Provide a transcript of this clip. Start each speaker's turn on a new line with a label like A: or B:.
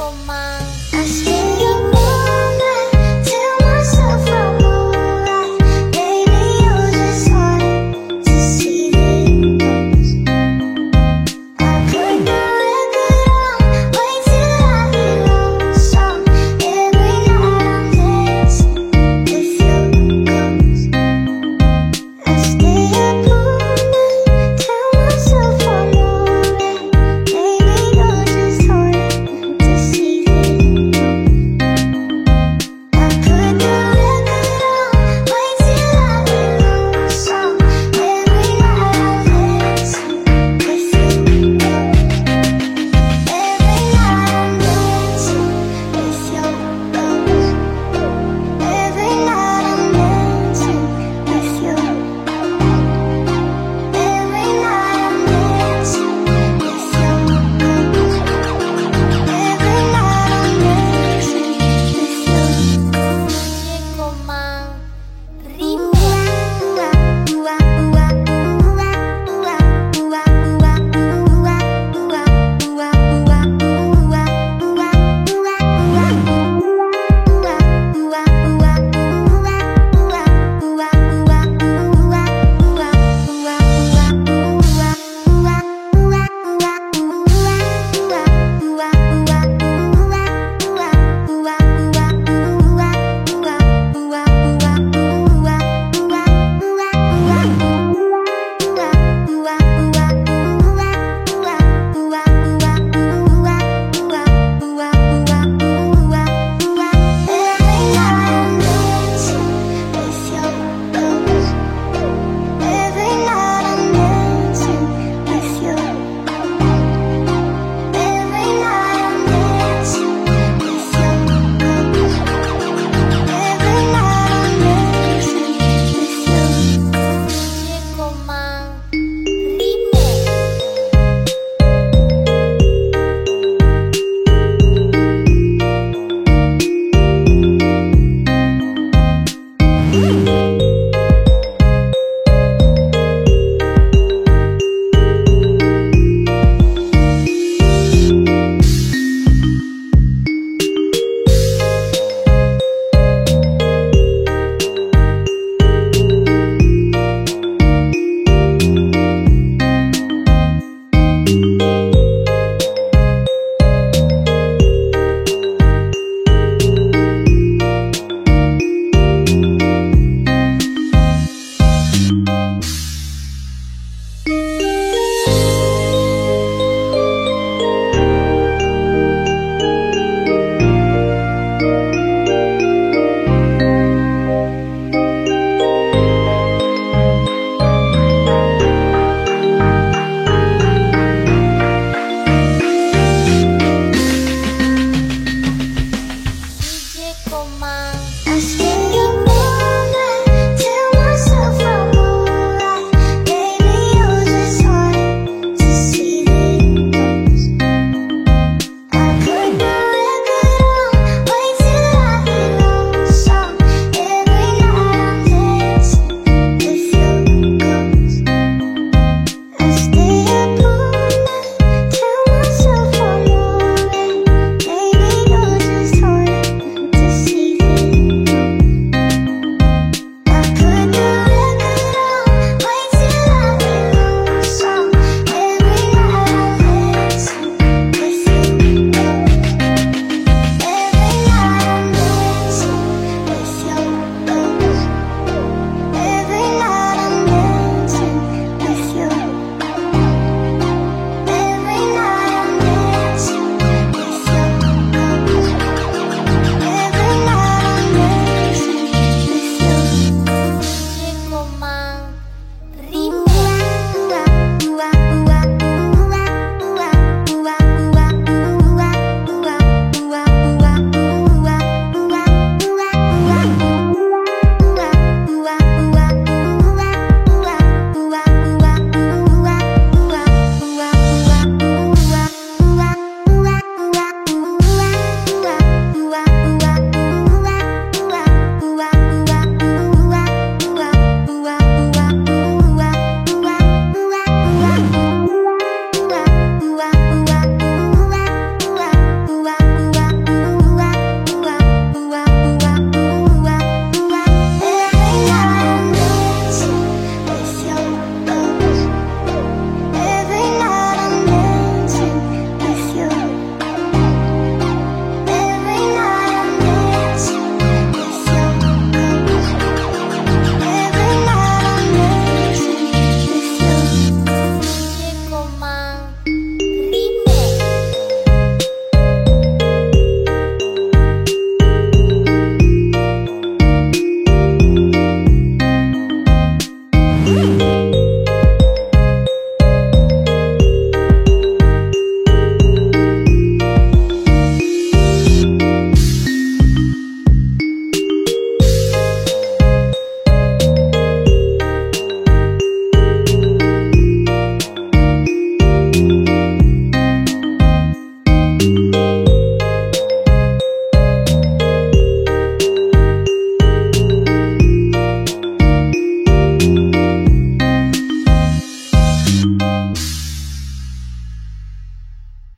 A: こまん。